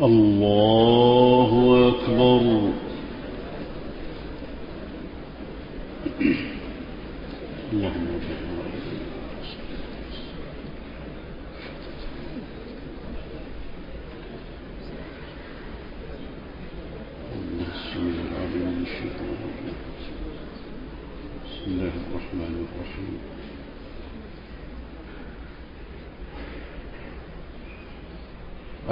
الله أكبر اللهم بسم الله الرحمن الرحيم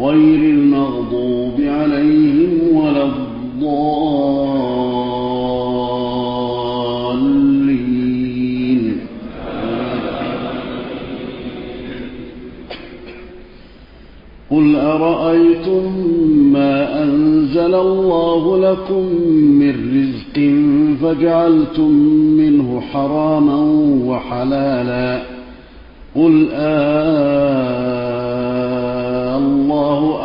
غير المغضوب عليهم ولا الضالين. قل أرأيتم ما أنزل الله لكم من رزق فجعلتم منه حراما وحلالا. قل آه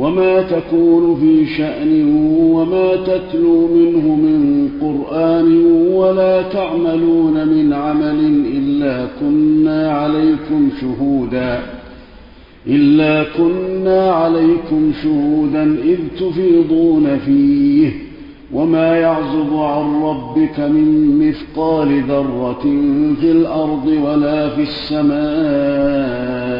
وما تكون في شأن وما تتلو منه من قرآن ولا تعملون من عمل إلا كنا عليكم شهودا إلا كنا عليكم شهودا إذ تفيضون فيه وما يعزب عن ربك من مثقال ذرة في الأرض ولا في السماء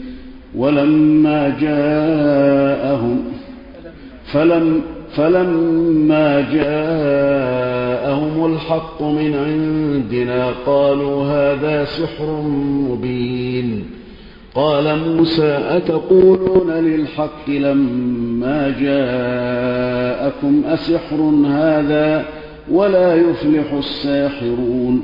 ولما جاءهم فلم فلما جاءهم الحق من عندنا قالوا هذا سحر مبين. قال موسى أتقولون للحق لما جاءكم أسحر هذا ولا يفلح الساحرون.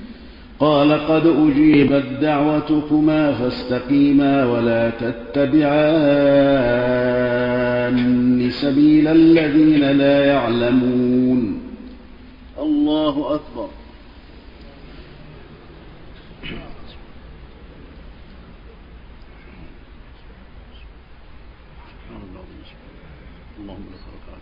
قال قد أجيبت دعوتكما فاستقيما ولا تتبعان سبيل الذين لا يعلمون. الله أكبر اللهم لك ركعت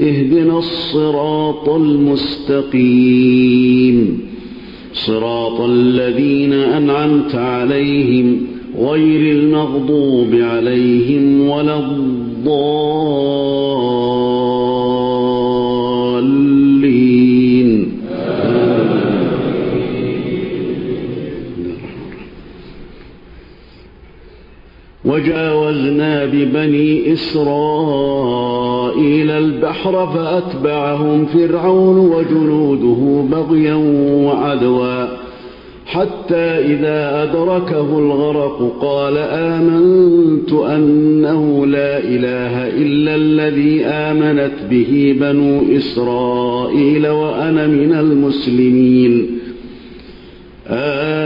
اهدنا الصراط المستقيم. صراط الذين أنعمت عليهم غير المغضوب عليهم ولا الضالين. وجاوزنا ببني إسرائيل البحر فأتبعهم فرعون وجنوده بغيا وعدوا. حتى إذا أدركه الغرق قال آمنت أنه لا إله إلا الذي آمنت به بنو إسرائيل وأنا من المسلمين. الآن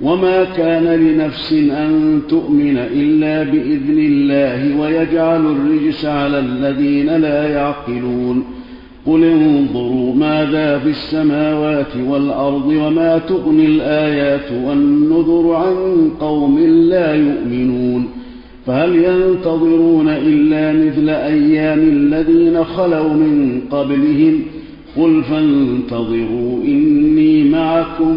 وما كان لنفس أن تؤمن إلا بإذن الله ويجعل الرجس على الذين لا يعقلون قل انظروا ماذا في السماوات والأرض وما تغني الآيات والنذر عن قوم لا يؤمنون فهل ينتظرون إلا مثل أيام الذين خلوا من قبلهم قل فانتظروا إني معكم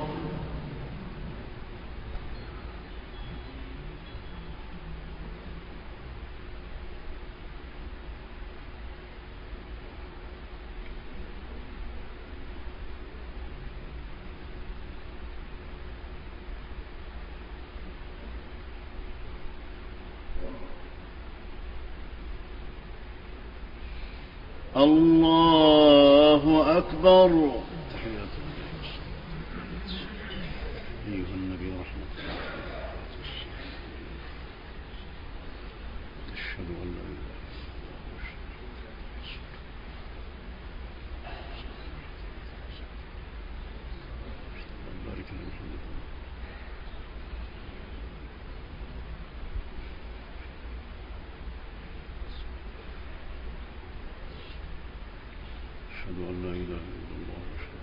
الله أكبر تحيات أيها النبي رحمة الله أشهد أن لا إله بارك لنا محمد أشهد أن لا إله إلا الله وأشهد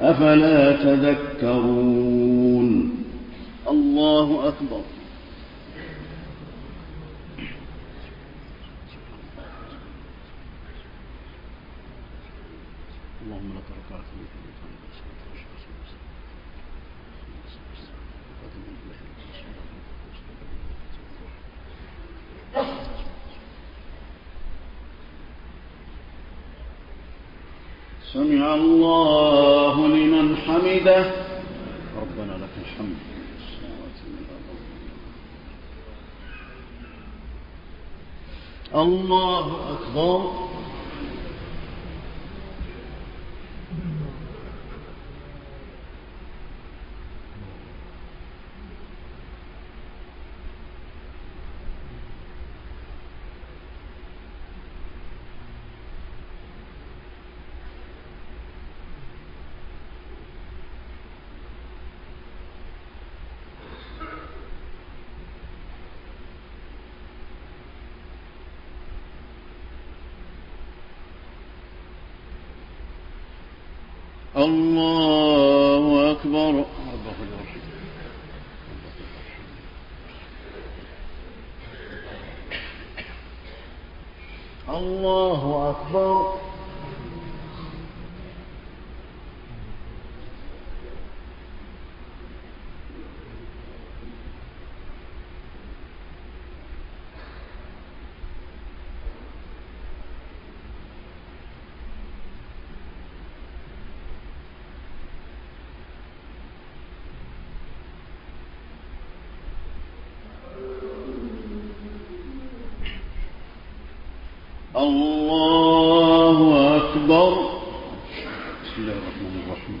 أفلا تذكرون؟ الله أكبر. اللهم لك ركعت سمع الله حمده ربنا لك الحمد. الله أكبر. الله أكبر الله أكبر الله أكبر بسم الله الرحمن الرحيم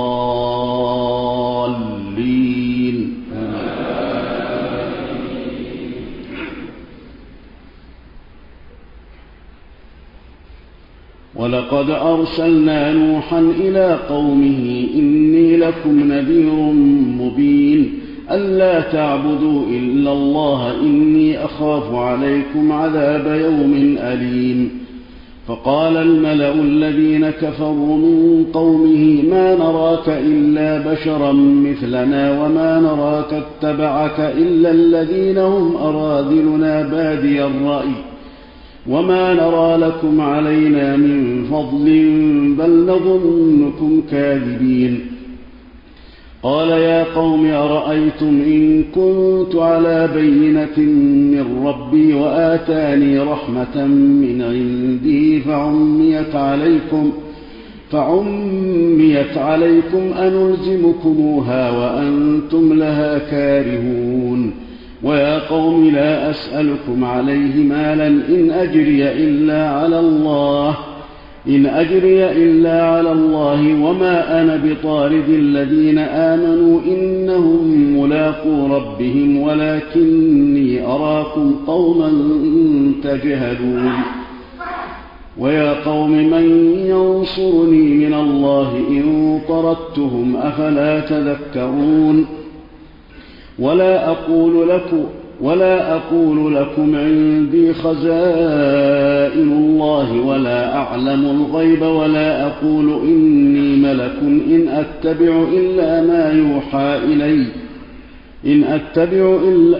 ولقد أرسلنا نوحا إلى قومه إني لكم نذير مبين ألا تعبدوا إلا الله إني أخاف عليكم عذاب يوم أليم فقال الملأ الذين كفروا من قومه ما نراك إلا بشرا مثلنا وما نراك اتبعك إلا الذين هم أراذلنا بادي الرأي وما نرى لكم علينا من فضل بل نظنكم كاذبين قال يا قوم أرأيتم إن كنت على بينة من ربي وآتاني رحمة من عندي فعميت عليكم فعميت عليكم أنلزمكموها وأنتم لها كارهون قوم لا أسألكم عليه مالا إن أجري إلا على الله. إن أجري إلا على الله وما أنا بطارد الذين آمنوا إنهم ملاقو ربهم ولكني أراكم قوما تجهلون. ويا قوم من ينصرني من الله إن طردتهم أفلا تذكرون. ولا أقول لكم ولا أقول لكم عندي خزائن الله ولا أعلم الغيب ولا أقول إني ملك إن أتبع إلا ما يوحى إلي. إن أتبع إلا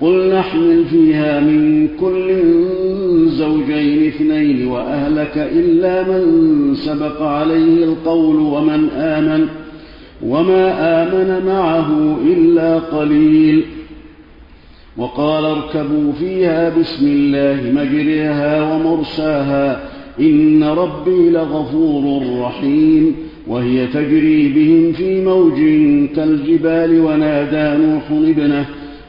قل نحمل فيها من كل زوجين اثنين وأهلك إلا من سبق عليه القول ومن آمن ۖ وما آمن معه إلا قليل. وقال اركبوا فيها بسم الله مجريها ومرساها إن ربي لغفور رحيم. وهي تجري بهم في موج كالجبال ونادى نوح ابنه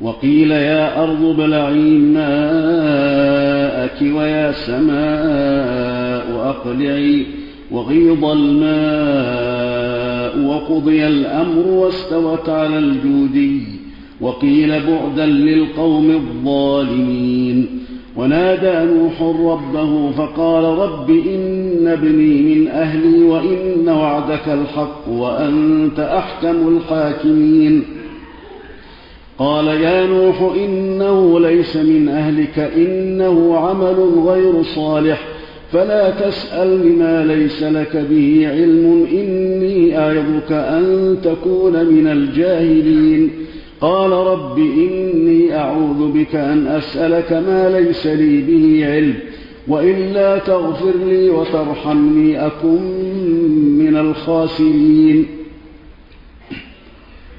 وقيل يا أرض ابلعي ماءك ويا سماء أقلعي وغيض الماء وقضي الأمر واستوت على الجودي وقيل بعدا للقوم الظالمين ونادى نوح ربه فقال رب إن ابني من أهلي وإن وعدك الحق وأنت أحكم الحاكمين قال يا نوح إنه ليس من أهلك إنه عمل غير صالح فلا تسأل لما ليس لك به علم إني أعظك أن تكون من الجاهلين. قال رب إني أعوذ بك أن أسألك ما ليس لي به علم وإلا تغفر لي وترحمني أكن من الخاسرين.